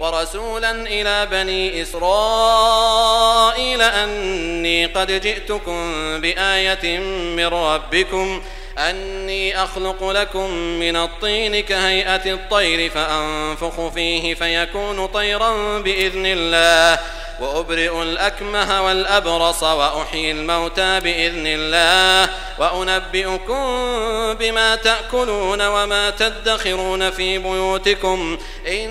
ورسولا إلى بني إسرائيل أني قد جئتكم بآية من ربكم أني أخلق لكم من الطين كهيئة الطير فأنفخ فيه فيكون طيرا بإذن الله وأبرئ الأكمه والأبرص وأحيي الموتى بإذن الله وأنبئكم بما تأكلون وما تدخرون في بيوتكم إن